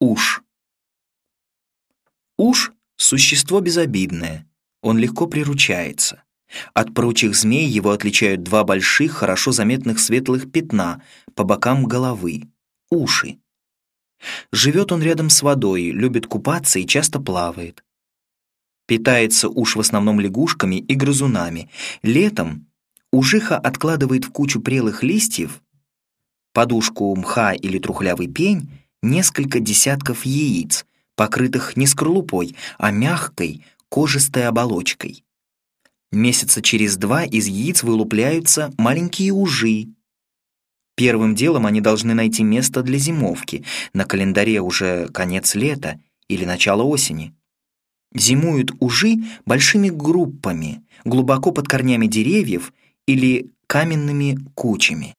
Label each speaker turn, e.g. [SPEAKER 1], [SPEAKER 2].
[SPEAKER 1] Уж. Уж — существо безобидное, он легко приручается. От прочих змей его отличают два больших, хорошо заметных светлых пятна по бокам головы — уши. Живет он рядом с водой, любит купаться и часто плавает. Питается уж в основном лягушками и грызунами. Летом ужиха откладывает в кучу прелых листьев, подушку мха или трухлявый пень, несколько десятков яиц, покрытых не скорлупой, а мягкой, кожистой оболочкой. Месяца через два из яиц вылупляются маленькие ужи. Первым делом они должны найти место для зимовки, на календаре уже конец лета или начало осени. Зимуют ужи большими группами, глубоко под корнями деревьев или каменными кучами.